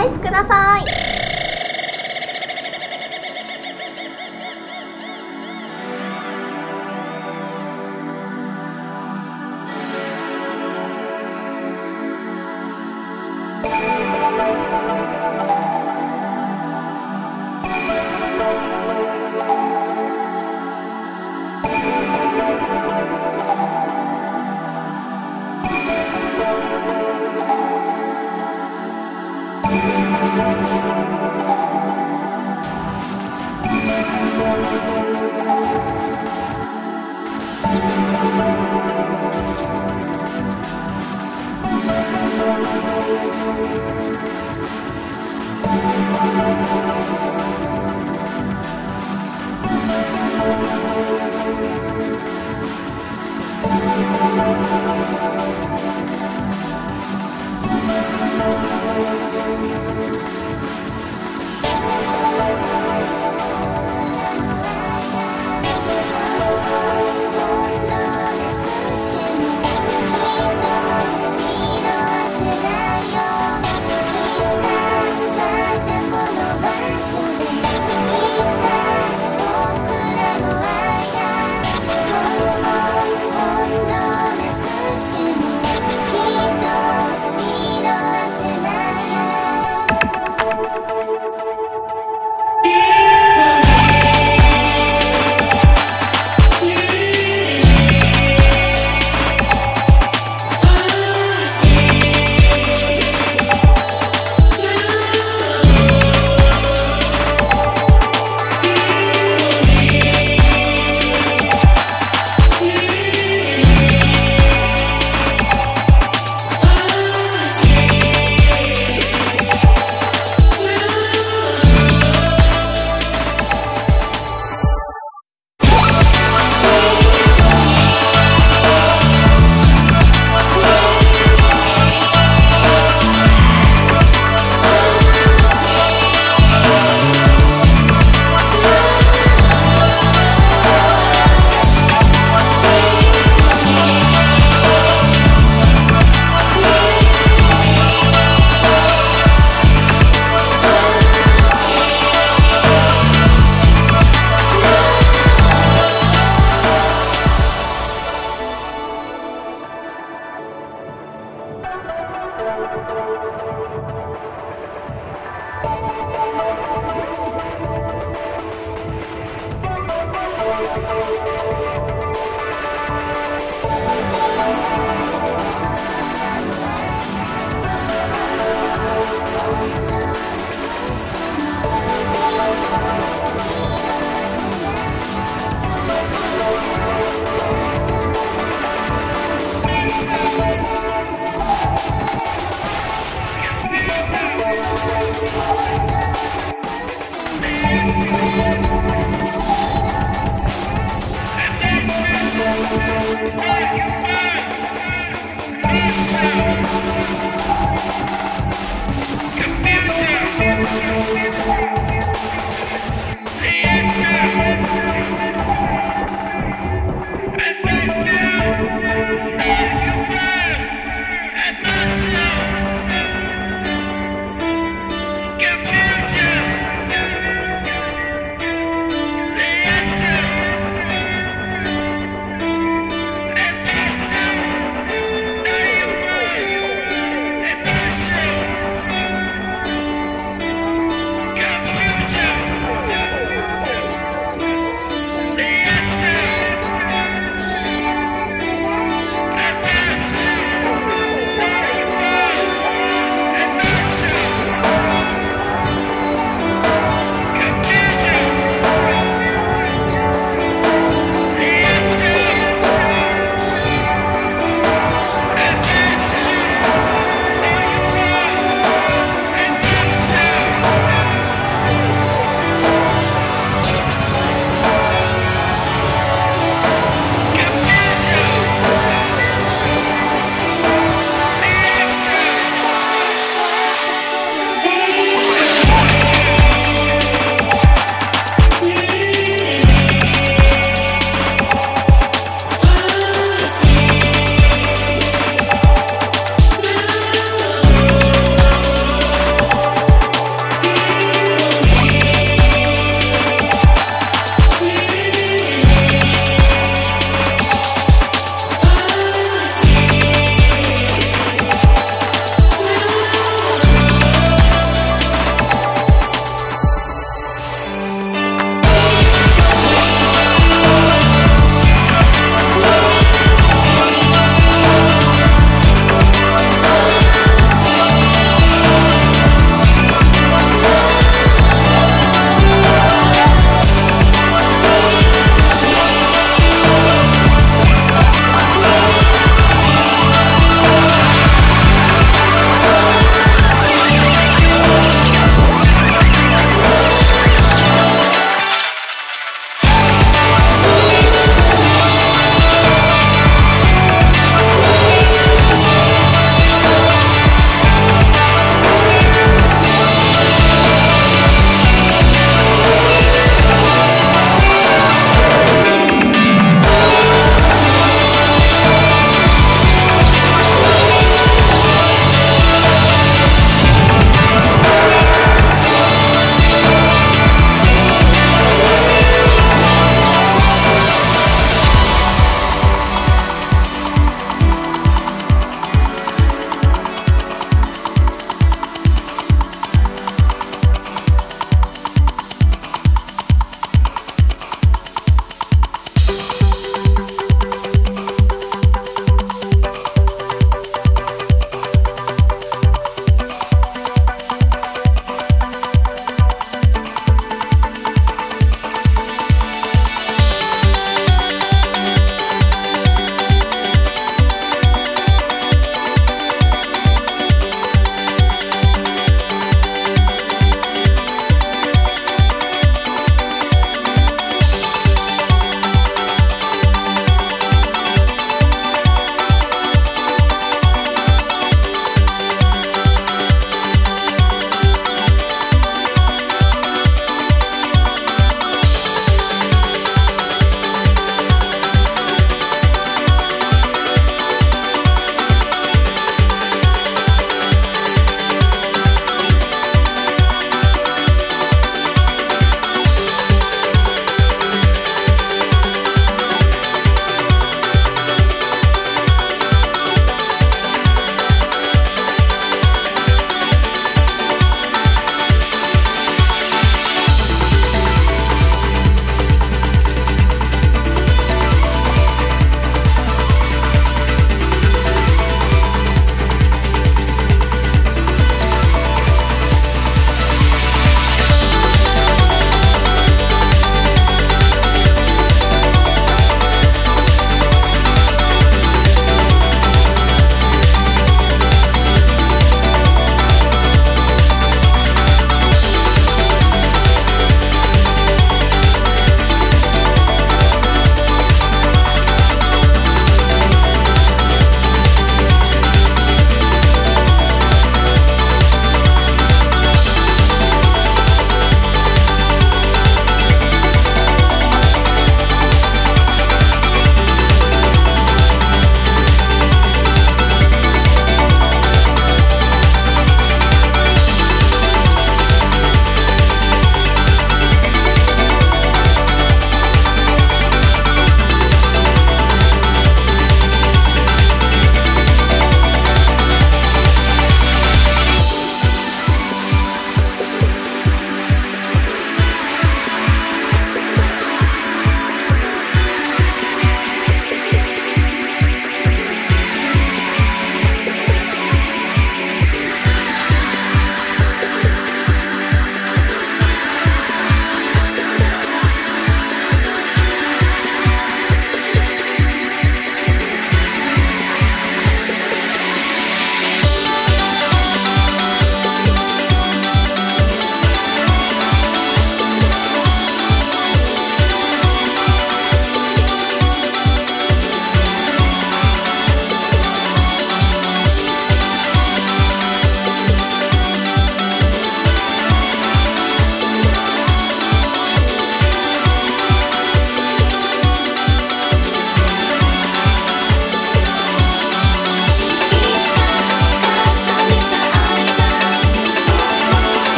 アイスください。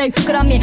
度な期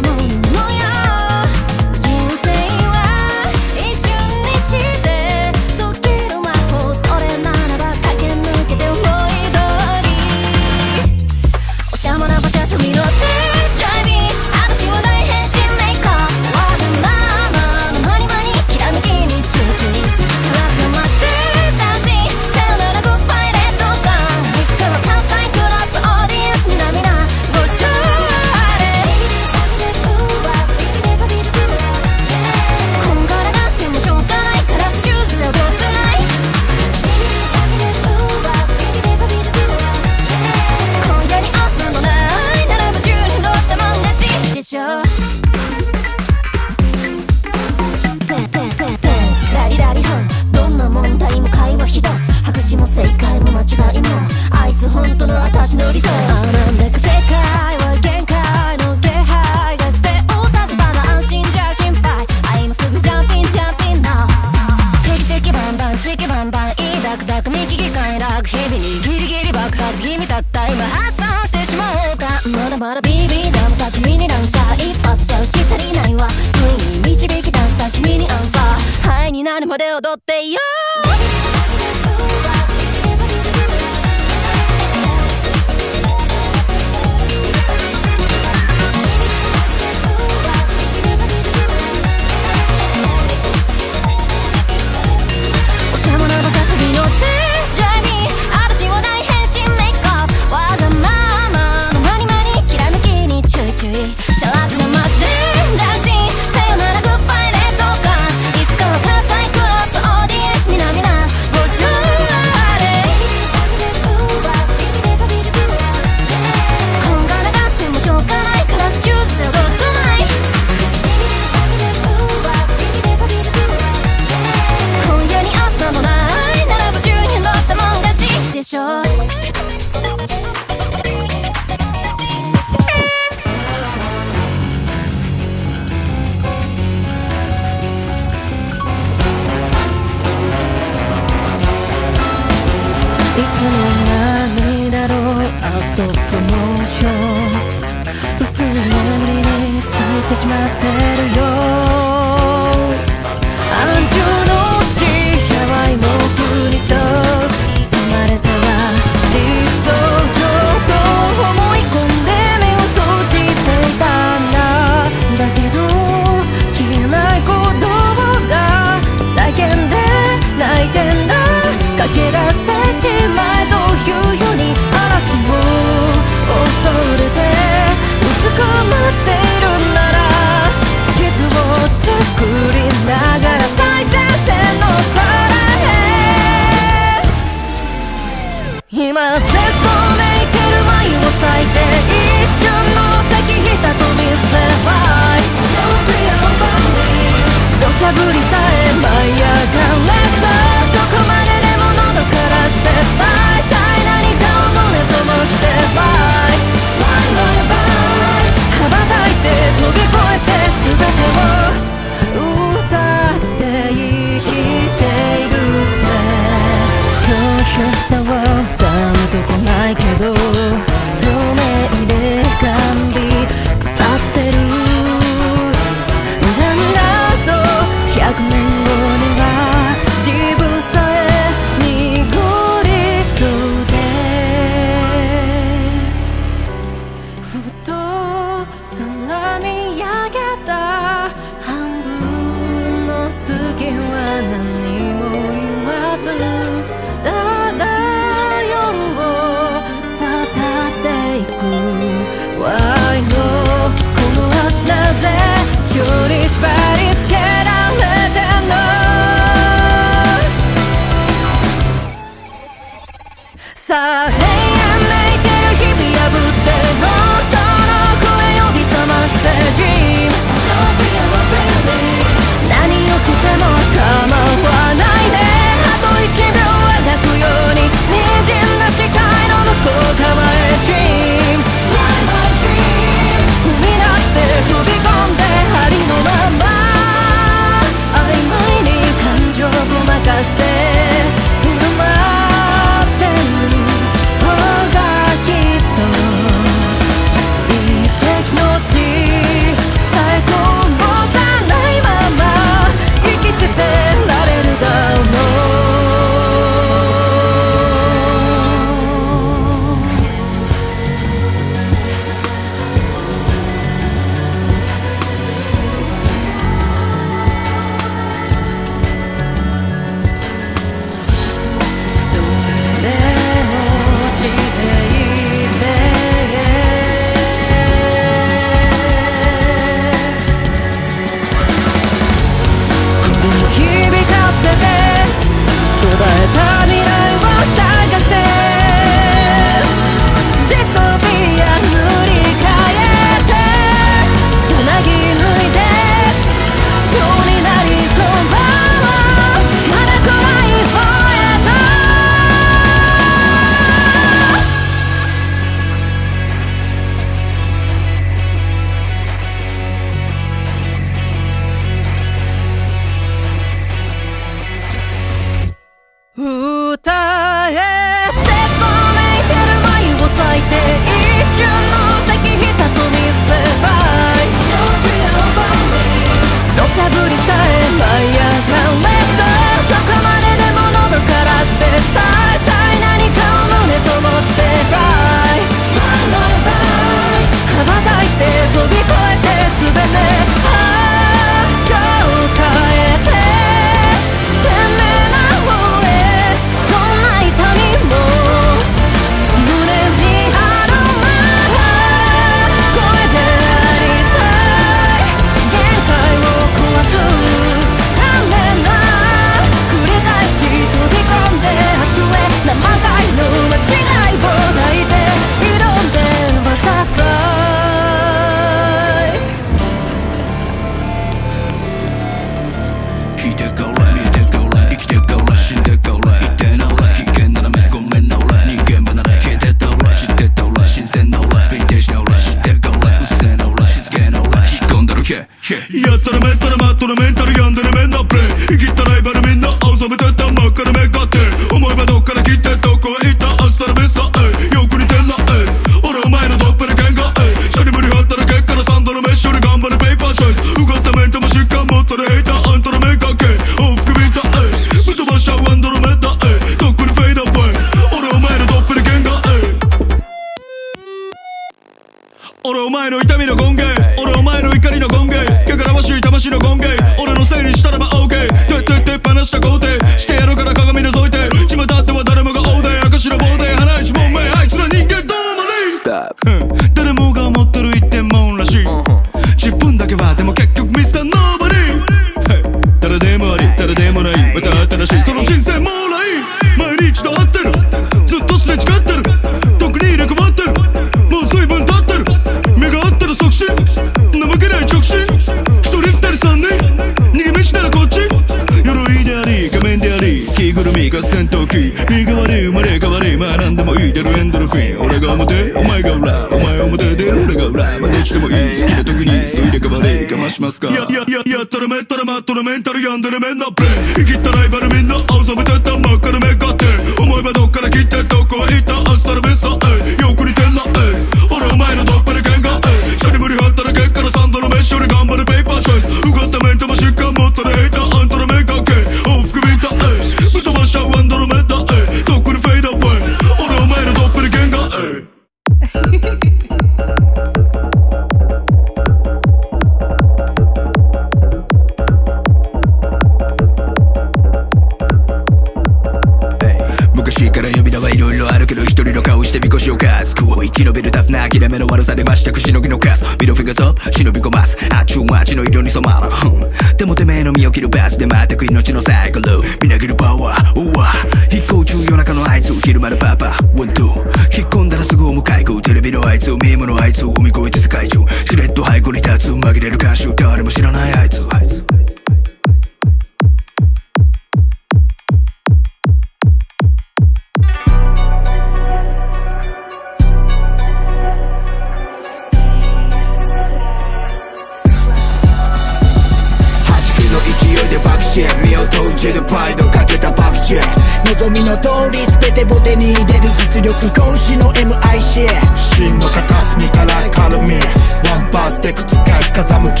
い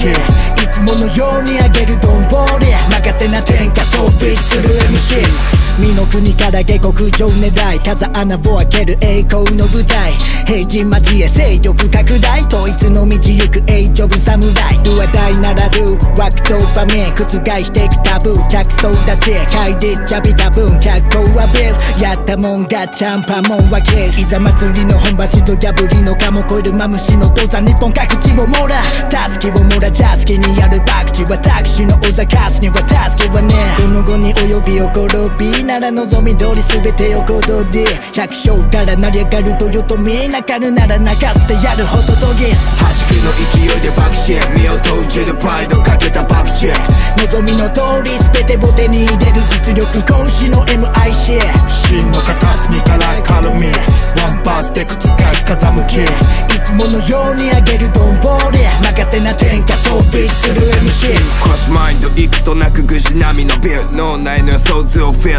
つものように上げるドンボーリ任せな天下飛びする。身の国から下克上狙い風穴を開ける栄光の舞台。平人交え勢力拡大統一の道行くエイジョブ侍。ドアダイならるワクドーパミン覆してきタブー着想立ち嗅いでちゃびた分着光はビル。やったもんがチャンパモンはけいざ祭りの本場シド破りのかも超えるマムシの動作日本各地を網羅タスキを網羅ジャスキにやるバクチ私の小坂スにはタスキはねどの後に及び起ころびなら望み通り全てを行動で百姓から成り上がる豊臣泣かぬなら泣かせてやるほどとぎ弾くの勢いで爆心。身を投じるプライドかけたパチェ望みの通り全てボテに入れる実力行使の MIC 真の片隅からカルミ。ワンパースで覆す風向き。いつものように上げるドンボーリ任せな天下飛びする MC クロスマインド行くとなくぐじ波のビル。脳内の想像をフィル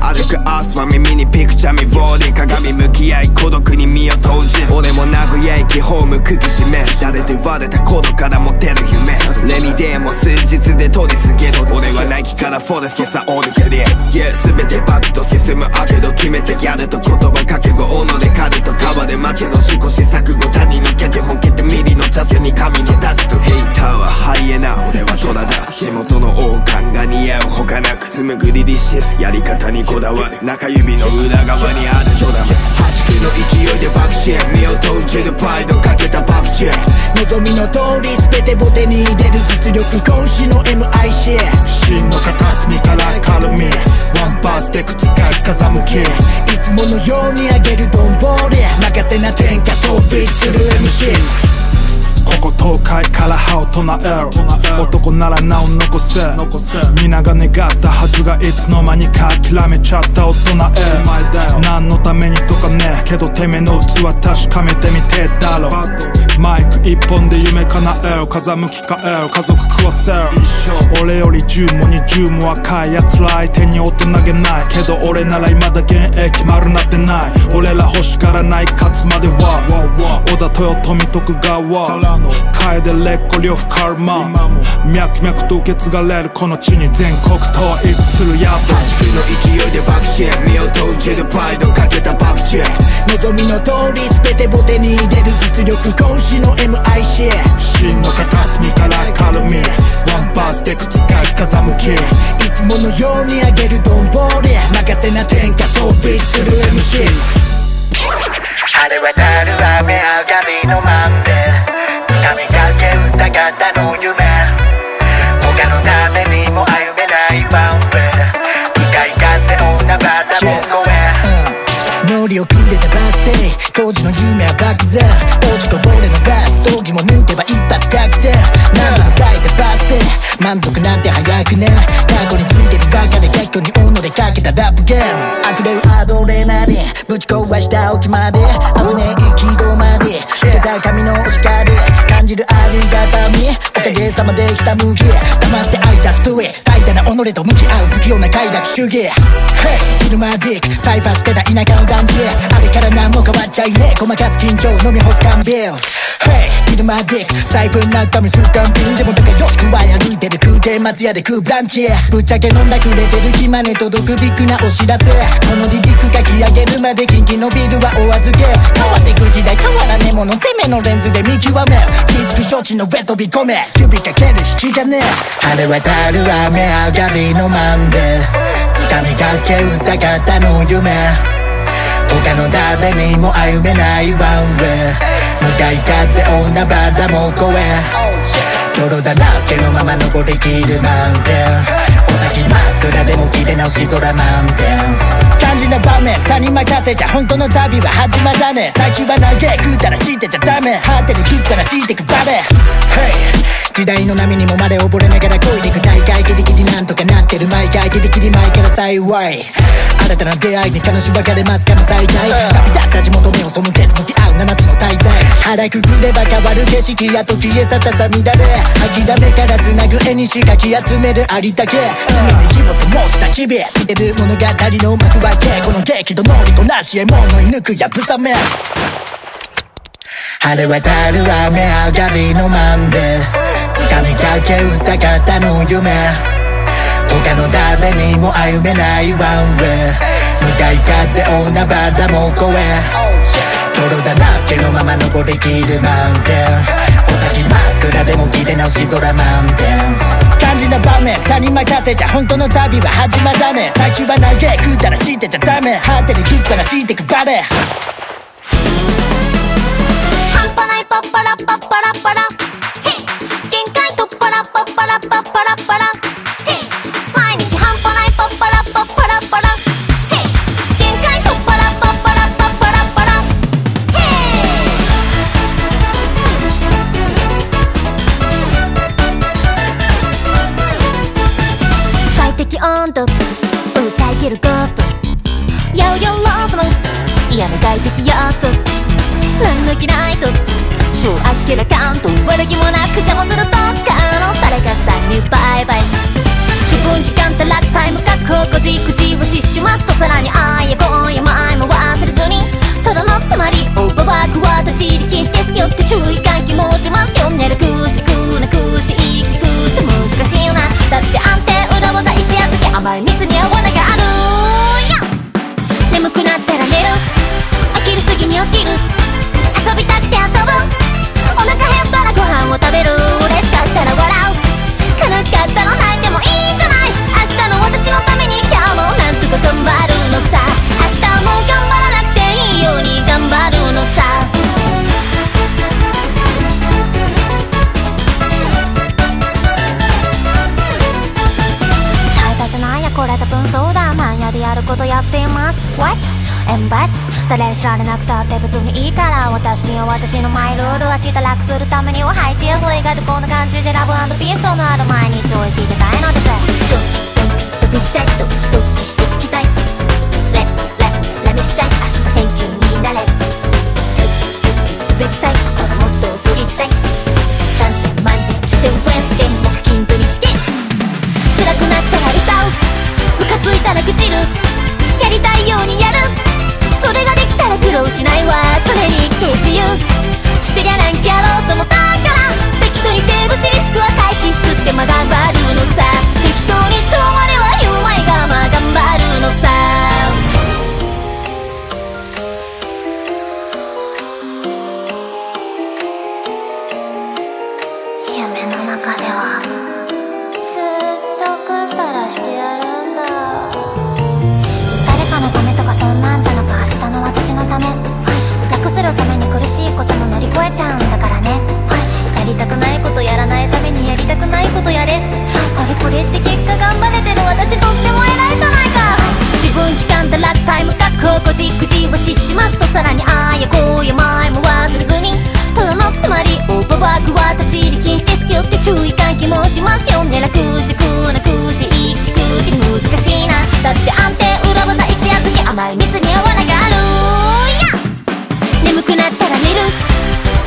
歩くアースは耳にピクチャー見ウォーリー鏡向き合い孤独に身を投じ。俺も名古屋駅ホーム釘締め。誰と言われた頃から持てる夢。レミデーも数実で通り過ぎる俺はナイキからフォレストさオールキャリア Yeah 全てバックと進むあけど決めてやると言葉かけご斧で狩ると川で負けぞ試行錯誤他人に逆本家ってミリの茶せに神に立つとヘイターはハイエナ俺はトラだ地元の王冠が似合うほかなく紡ぐリリシスやり方にこだわる中指の裏側にあるドラマ弾くの勢いで爆心身を投じるプライドかけた爆チェ望みの通り全てボテに入れる実力行使の MIC 真の片隅からカルミワンパースで覆す風向きいつものように上げるドンボーリ任せな天下飛びする MC ここ東海から歯を唱える男なら名を残せ。皆が願ったはずがいつの間にか諦めちゃった大人へ。何のためにとかね。けどてめえの器確かめてみてだろマイク一本で夢叶える風向き変える家族食わせる俺より10も20も若い奴ら相手に大人げないけど俺なら未だ現役丸なってない俺ら欲しがらない勝つまでは織田豊臣徳川楓劣子呂布カルマ脈々と受け継がれるこの地に全国統一するやつ8の勢いで爆心身を投じるプライドかけた爆チェ望みの通り全てボテに入れる実力講師の MIC 真の片隅から軽みワンバースで覆す風向き。いつものようにあげるドンボーリ任せな天下飛びする MC 晴れ渡る雨上がりのマンデー。掴みかけ歌方の夢。他の誰当時の夢は漠然落ちこぼれのバス闘技も抜けば一発確定何度も書いたバスデー満足なんて早くね過去についてるばかで逆に己かけたラップゲーム溢れるアドレナリンぶち壊した落ちまで危ねえ行き止まり出た髪のお叱り感じるありがたみおかげさまでひたむき黙って空いた。ストーリー怠惰な己と向き合う不器用な快楽主義。Hey! フィルマーディックサイファーしてた田舎の団地あれから何も変わっちゃいねえ。ごまかす緊張飲み干す缶ビール。Hey! フィルマーディック財布の中身すっかんピンでも高よくわい歩いてる。空挺松屋で食うブランチぶっちゃけ飲んだくれてる暇ね届くビッグなお知らせ。この離陸書き上げるまでキンキのビルはお預け。変わってく時代変わらねえものてめのレンズで見極め。リスク処置の上飛び込め。指かける引き金。晴れ渡る雨上がりのマンデー。掴みかけ歌方の夢。他の誰にも歩めないワンウェイ。向かい風女バラも越え泥だらけのまま登りきるなんて。先真っ暗でも切れ直し空満点。肝心な場面他人任せじゃ本当の旅は始まらねえ。先は長え食うたらしてちゃダメ。果てに食ったらしてくバレ Hey 時代の波にもまれ溺れながら漕いでいく大会ギリギリなんとかなってる毎回ギリギリ前から幸い。新たな出会いに悲し別れますかの再会旅立った地元目を背けて向き合う七つの大罪腹くくれば変わる景色や時へさたさ乱れ。吐きだめからつなぐ絵にしかき集めるありだけ常に義務と申した日々見てる物語の幕開けこの激怒乗りこなし獲物に抜くやぶさめ晴れ渡る雨上がりのマンデー掴みかけ歌方の夢。他の誰にも歩めないワンウェイ向かい風女バラも越え泥だらけのまま登りきるなんてお先真っ暗でも切れ直し空満点肝心な場面。他人任せじゃ本当の旅は始まらね。え先は長え食うたらしてちゃダメ。果てに食ったらしてくバレ半端ないパッパラッパッパラッパラヘイ限界突破ラッパッパラッパッパラッパラ温度遮るゴースト。やうよロースの嫌な外的要素何の嫌いと。超明らかんと。悪気もなく邪魔するどっかの。誰かさんにバイバイ。自分時間とラッタイム確保こじくじを失しますと。さらに愛や恋や前も忘れずに。ただのつまりオーバーバックは立ち入り禁止ですよって注意喚起もしてますよ。ね楽してく遊びたくて遊ぶお腹減ったらご飯を食べる。嬉しかったら笑う。悲しかったら泣いてもいいじゃない。明日の私のために今日もなんとか頑張るのさ。明日も頑張らなくていいように頑張るのさ。最多じゃないやこれ多分そうだマニアでやることやっています。What? 円罰誰に知られなくたって別にいいから私には私のマイルードはしらくするためには配置やそれ意外とこんな感じでラブピースのある毎日を生きてたいのですドキドキドキしたいドキドキしてきたいレッレッレミシャい明日天気になれるドキドキドキサイいこのもっと送りたい3点満点10点ウェンステン木金土日月辛くなったら歌うムカついたら愚痴るやりたいよしないわ常に軽自由。してりゃなんきゃろうと思ったから。適当にセーブしリスクは回避しつってまだバリュのさ。適当に問われ覚えちゃうんだからね。やりたくないことやらないためにやりたくないことやれ。あれこれって結果頑張れてる。私とっても偉いじゃないか。自分時間だらタイム確保こじくじはししますと。さらにああやこうや前も忘れずに。ただのつまりオーバーワークは立ち入り禁止ですよって注意喚起もしてますよ。ね楽してくなくして生きてくって難しいな。だって安定裏技一夜漬け甘い蜜に合わなき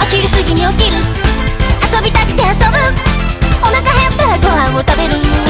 起きる過ぎに起きる。遊びたくて遊ぶ。お腹減ったらご飯を食べる。